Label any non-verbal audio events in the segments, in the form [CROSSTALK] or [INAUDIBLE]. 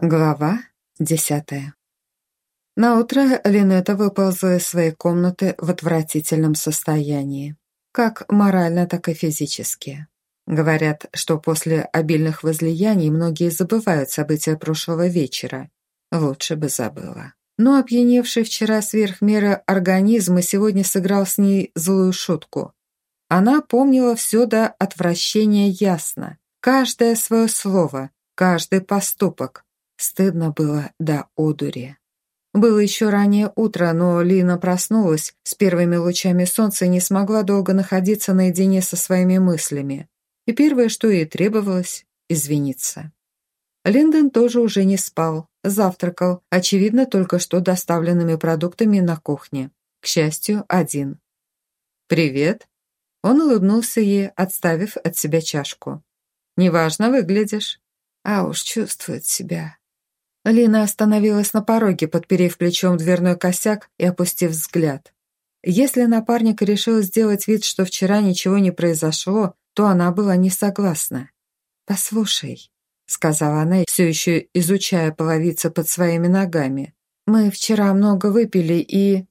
Глава десятая. Наутро Линета выползла из своей комнаты в отвратительном состоянии. Как морально, так и физически. Говорят, что после обильных возлияний многие забывают события прошлого вечера. Лучше бы забыла. Но опьяневший вчера сверх меры организм и сегодня сыграл с ней злую шутку. Она помнила все до отвращения ясно. Каждое свое слово, каждый поступок – Стыдно было до одури. Было еще раннее утро, но Лина проснулась с первыми лучами солнца и не смогла долго находиться наедине со своими мыслями. И первое, что ей требовалось – извиниться. Линдон тоже уже не спал, завтракал, очевидно, только что доставленными продуктами на кухне. К счастью, один. «Привет!» Он улыбнулся ей, отставив от себя чашку. «Неважно выглядишь». А уж чувствует себя Лина остановилась на пороге, подперев плечом дверной косяк и опустив взгляд. Если напарник решил сделать вид, что вчера ничего не произошло, то она была не согласна. «Послушай», — сказала она, все еще изучая половицы под своими ногами, «мы вчера много выпили и...»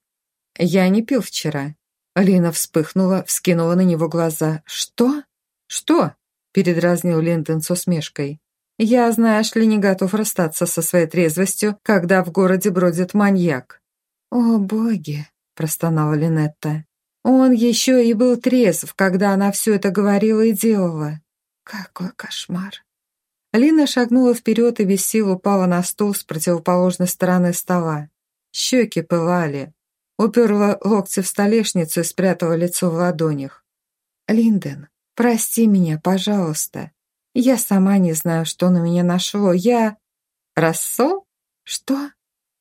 «Я не пил вчера». Лина вспыхнула, вскинула на него глаза. «Что? Что?» — передразнил Линдон с усмешкой. Я, знаешь ли, не готов расстаться со своей трезвостью, когда в городе бродит маньяк». «О, боги!» – простонала Линетта. «Он еще и был трезв, когда она все это говорила и делала. Какой кошмар!» Лина шагнула вперед и без сил упала на стул с противоположной стороны стола. Щеки пылали. Уперла локти в столешницу и спрятала лицо в ладонях. «Линден, прости меня, пожалуйста. Я сама не знаю, что на меня нашло. Я... Рассол? Что?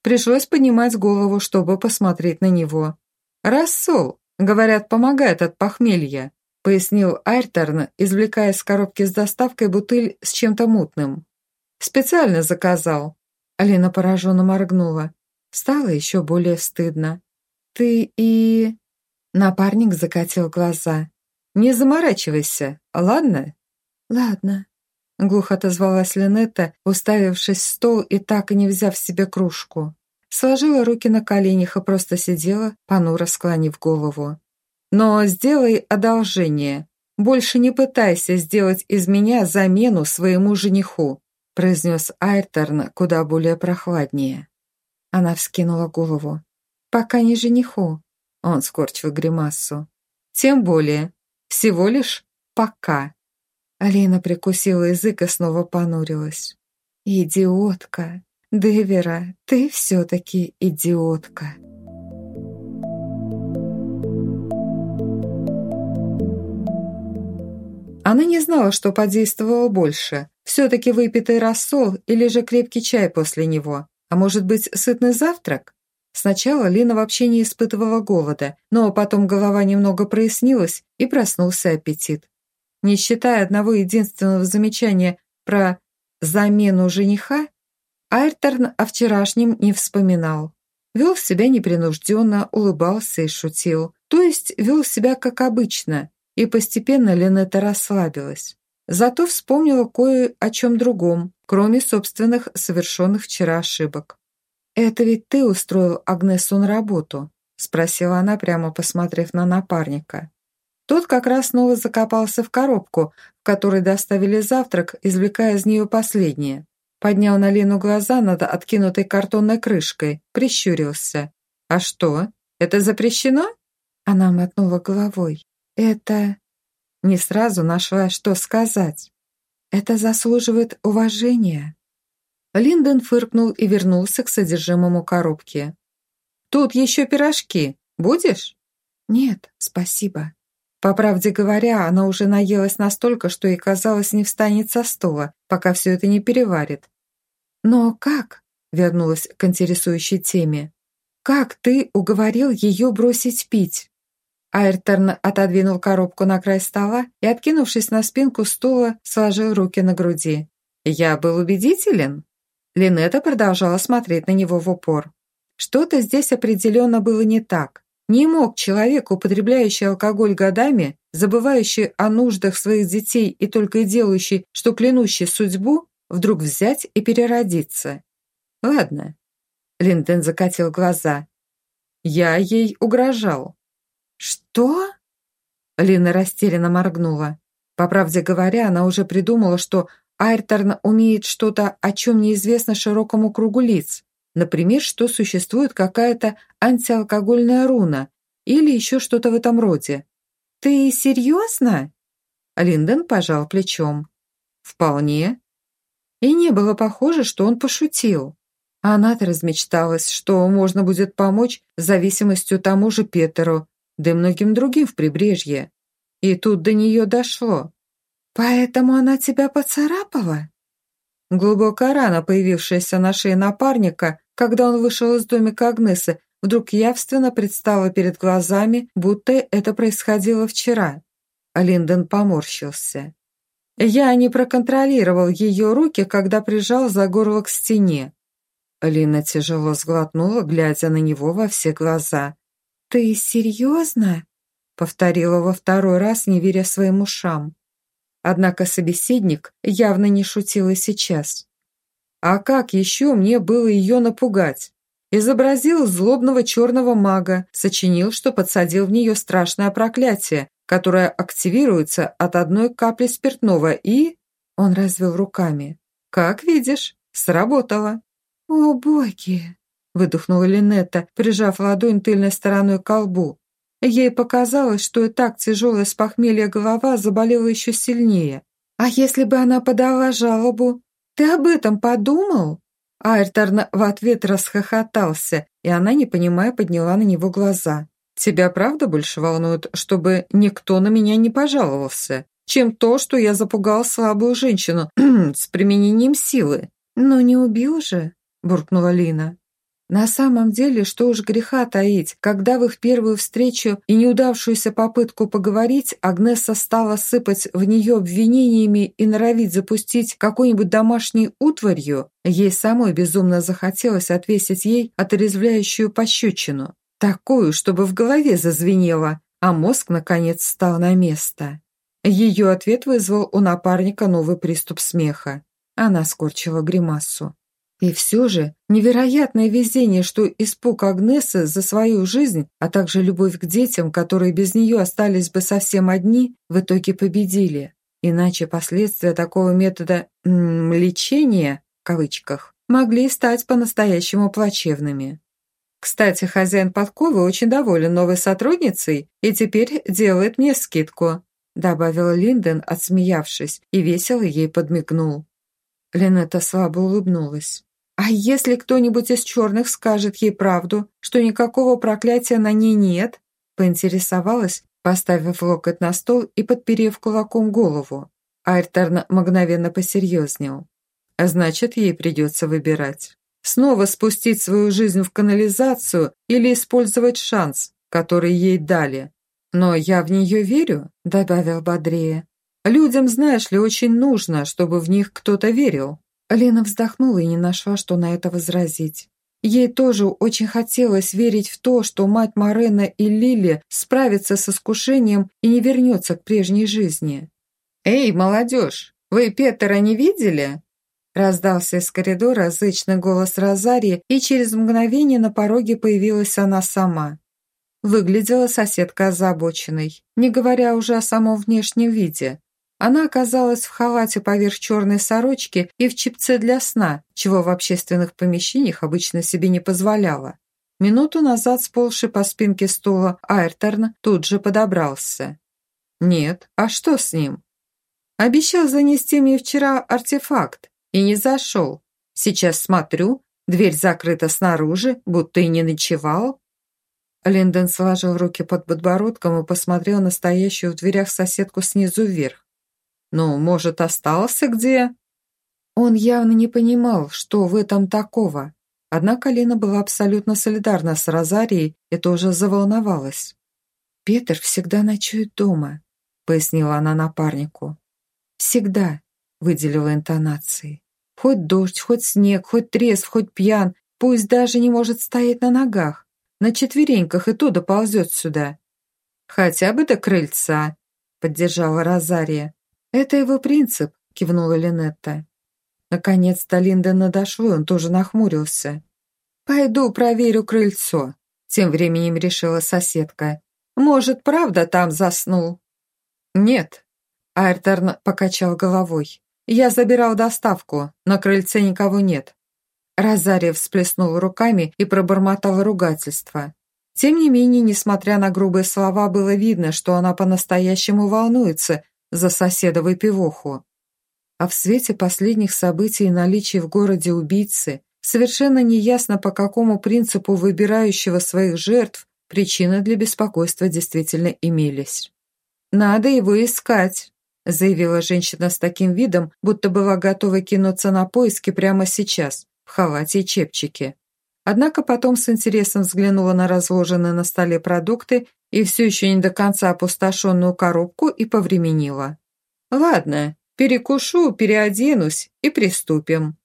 Пришлось поднимать голову, чтобы посмотреть на него. Рассол, говорят, помогает от похмелья, пояснил Айрторн, извлекая из коробки с доставкой бутыль с чем-то мутным. Специально заказал. Алина пораженно моргнула. Стало еще более стыдно. «Ты и...» Напарник закатил глаза. «Не заморачивайся, ладно?» «Ладно», — глухо отозвалась Линетта, уставившись в стол и так и не взяв себе кружку. Сложила руки на коленях и просто сидела, понуро склонив голову. «Но сделай одолжение. Больше не пытайся сделать из меня замену своему жениху», произнес Айрторн куда более прохладнее. Она вскинула голову. «Пока не жениху», — он скорчил гримасу. «Тем более. Всего лишь пока». Алина прикусила язык и снова понурилась. «Идиотка! Девера, ты все-таки идиотка!» Она не знала, что подействовало больше. Все-таки выпитый рассол или же крепкий чай после него. А может быть, сытный завтрак? Сначала Лина вообще не испытывала голода, но потом голова немного прояснилась и проснулся аппетит. Не считая одного единственного замечания про замену жениха, Айрторн о вчерашнем не вспоминал. Вел себя непринужденно, улыбался и шутил. То есть вел себя как обычно, и постепенно Ленета расслабилась. Зато вспомнила кое о чем другом, кроме собственных совершенных вчера ошибок. «Это ведь ты устроил Агнесу на работу?» – спросила она, прямо посмотрев на напарника. Тот как раз снова закопался в коробку, в которой доставили завтрак, извлекая из нее последнее. Поднял на Лену глаза над откинутой картонной крышкой, прищурился. «А что, это запрещено?» Она мотнула головой. «Это...» Не сразу нашла, что сказать. «Это заслуживает уважения». Линдон фыркнул и вернулся к содержимому коробки. «Тут еще пирожки. Будешь?» «Нет, спасибо». По правде говоря, она уже наелась настолько, что ей казалось не встанет со стола, пока все это не переварит. «Но как?» — вернулась к интересующей теме. «Как ты уговорил ее бросить пить?» Айрторн отодвинул коробку на край стола и, откинувшись на спинку стула, сложил руки на груди. «Я был убедителен?» Линета продолжала смотреть на него в упор. Что-то здесь определенно было не так. Не мог человек, употребляющий алкоголь годами, забывающий о нуждах своих детей и только и делающий, что клянущий судьбу, вдруг взять и переродиться. Ладно. Линден закатил глаза. Я ей угрожал. Что? Лина растерянно моргнула. По правде говоря, она уже придумала, что Айрторн умеет что-то, о чем неизвестно широкому кругу лиц. Например, что существует какая-то антиалкогольная руна или еще что-то в этом роде. «Ты серьезно?» Линден пожал плечом. «Вполне». И не было похоже, что он пошутил. Она-то размечталась, что можно будет помочь зависимостью тому же Петеру, да и многим другим в прибрежье. И тут до нее дошло. «Поэтому она тебя поцарапала?» Глубокая рана, появившаяся на шее напарника, когда он вышел из домика Агнесы, вдруг явственно предстала перед глазами, будто это происходило вчера. Линдон поморщился. Я не проконтролировал ее руки, когда прижал за горло к стене. Лина тяжело сглотнула, глядя на него во все глаза. «Ты серьезно?» Повторила во второй раз, не веря своим ушам. Однако собеседник явно не шутил и сейчас. А как еще мне было ее напугать? Изобразил злобного черного мага, сочинил, что подсадил в нее страшное проклятие, которое активируется от одной капли спиртного и... Он развел руками. «Как видишь, сработало». «О, боги!» – выдохнула Линетта, прижав ладонь тыльной стороной к колбу. Ей показалось, что и так тяжелая с похмелья голова заболела еще сильнее. «А если бы она подала жалобу? Ты об этом подумал?» Айрторн в ответ расхохотался, и она, не понимая, подняла на него глаза. «Тебя правда больше волнует, чтобы никто на меня не пожаловался, чем то, что я запугал слабую женщину [CLEARS THROAT] с применением силы?» «Но не убил же?» – буркнула Лина. На самом деле, что уж греха таить, когда в их первую встречу и неудавшуюся попытку поговорить Агнеса стала сыпать в нее обвинениями и норовить запустить какой-нибудь домашней утварью, ей самой безумно захотелось отвесить ей отрезвляющую пощечину. Такую, чтобы в голове зазвенело, а мозг, наконец, стал на место. Ее ответ вызвал у напарника новый приступ смеха. Она скорчила гримасу. И все же невероятное везение, что испуг Агнесы за свою жизнь, а также любовь к детям, которые без нее остались бы совсем одни, в итоге победили. Иначе последствия такого метода м -м, «лечения» в кавычках могли стать по-настоящему плачевными. Кстати, хозяин подковы очень доволен новой сотрудницей и теперь делает мне скидку, добавила Линден, отсмеявшись, и весело ей подмигнул. Линетта слабо улыбнулась. А если кто-нибудь из черных скажет ей правду, что никакого проклятия на ней нет? Поинтересовалась, поставив локоть на стол и подперев кулаком голову. Айрторн мгновенно посерьезнел. А значит, ей придется выбирать. Снова спустить свою жизнь в канализацию или использовать шанс, который ей дали. Но я в нее верю, добавил бодрее. Людям, знаешь ли, очень нужно, чтобы в них кто-то верил. Лена вздохнула и не нашла, что на это возразить. Ей тоже очень хотелось верить в то, что мать Марена и Лили справятся с искушением и не вернется к прежней жизни. «Эй, молодежь, вы Петера не видели?» Раздался из коридора зычный голос Розарии, и через мгновение на пороге появилась она сама. Выглядела соседка озабоченной, не говоря уже о самом внешнем виде. Она оказалась в халате поверх черной сорочки и в чипце для сна, чего в общественных помещениях обычно себе не позволяла. Минуту назад сползший по спинке стула Айрторн тут же подобрался. «Нет, а что с ним?» «Обещал занести мне вчера артефакт и не зашел. Сейчас смотрю, дверь закрыта снаружи, будто и не ночевал». Линдон сложил руки под подбородком и посмотрел на стоящую в дверях соседку снизу вверх. Ну, может, остался где?» Он явно не понимал, что в этом такого. Однако Лина была абсолютно солидарна с Розарией и тоже заволновалась. «Петр всегда ночует дома», — пояснила она напарнику. «Всегда», — выделила интонацией. «Хоть дождь, хоть снег, хоть трезв, хоть пьян, пусть даже не может стоять на ногах. На четвереньках и то доползет сюда». «Хотя бы до крыльца», — поддержала Розария. «Это его принцип», — кивнула Линетта. Наконец-то Линдона дошло, он тоже нахмурился. «Пойду проверю крыльцо», — тем временем решила соседка. «Может, правда там заснул?» «Нет», — Айрторн покачал головой. «Я забирал доставку, на крыльце никого нет». Розария всплеснула руками и пробормотала ругательство. Тем не менее, несмотря на грубые слова, было видно, что она по-настоящему волнуется за соседа выпивоху. А в свете последних событий и наличия в городе убийцы, совершенно неясно, по какому принципу выбирающего своих жертв причины для беспокойства действительно имелись. «Надо его искать», – заявила женщина с таким видом, будто была готова кинуться на поиски прямо сейчас, в халате и чепчике. Однако потом с интересом взглянула на разложенные на столе продукты и все еще не до конца опустошенную коробку и повременила. «Ладно, Перекушу, переоденусь и приступим».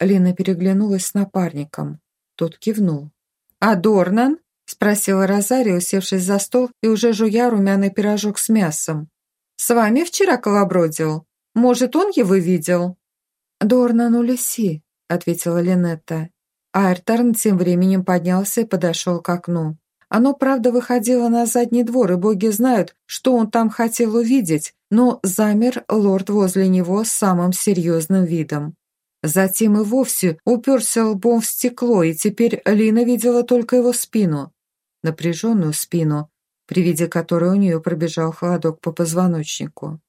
Лина переглянулась с напарником. Тот кивнул. «А Дорнан?» – спросила Розария, усевшись за стол и уже жуя румяный пирожок с мясом. «С вами вчера колобродил? Может, он его видел?» «Дорнан у Лиси», – ответила Линетта. Айрторн тем временем поднялся и подошел к окну. Оно, правда, выходило на задний двор, и боги знают, что он там хотел увидеть, но замер лорд возле него с самым серьезным видом. Затем и вовсе уперся лбом в стекло, и теперь Лина видела только его спину. Напряженную спину, при виде которой у нее пробежал холодок по позвоночнику.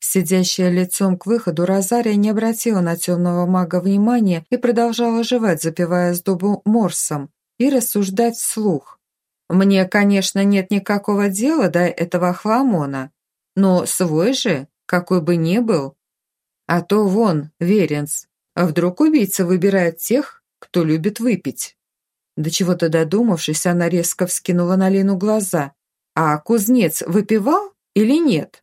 Сидящая лицом к выходу, Розария не обратила на темного мага внимания и продолжала жевать, запивая сдобу морсом, и рассуждать вслух. Мне, конечно, нет никакого дела до этого хламона, но свой же, какой бы ни был. А то вон, Веренс, а вдруг убийца выбирает тех, кто любит выпить. До чего-то додумавшись, она резко вскинула на Лену глаза. А кузнец выпивал или нет?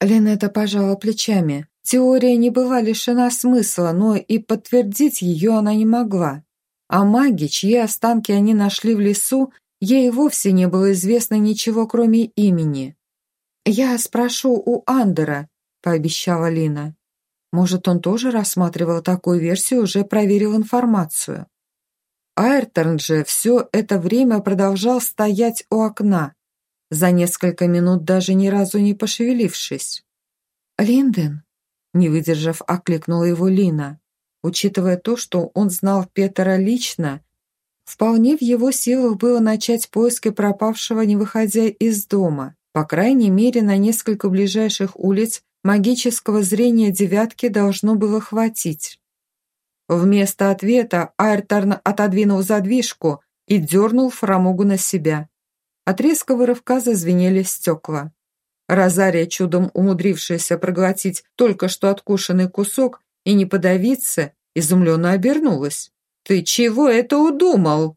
Ленета пожала плечами. Теория не была лишена смысла, но и подтвердить ее она не могла. А маги, чьи останки они нашли в лесу, Ей вовсе не было известно ничего, кроме имени. «Я спрошу у Андера», – пообещала Лина. Может, он тоже рассматривал такую версию, уже проверил информацию. Айрторн же все это время продолжал стоять у окна, за несколько минут даже ни разу не пошевелившись. «Линден», – не выдержав, окликнула его Лина. Учитывая то, что он знал Петера лично, Вполне в его силах было начать поиски пропавшего, не выходя из дома. По крайней мере, на несколько ближайших улиц магического зрения девятки должно было хватить. Вместо ответа Айрторн отодвинул задвижку и дернул фрамугу на себя. От резкого рывка зазвенели стекла. Розария, чудом умудрившаяся проглотить только что откушенный кусок и не подавиться, изумленно обернулась. «Ты чего это удумал?»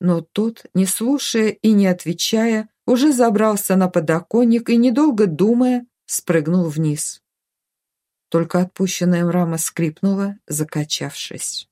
Но тот, не слушая и не отвечая, уже забрался на подоконник и, недолго думая, спрыгнул вниз. Только отпущенная рама скрипнула, закачавшись.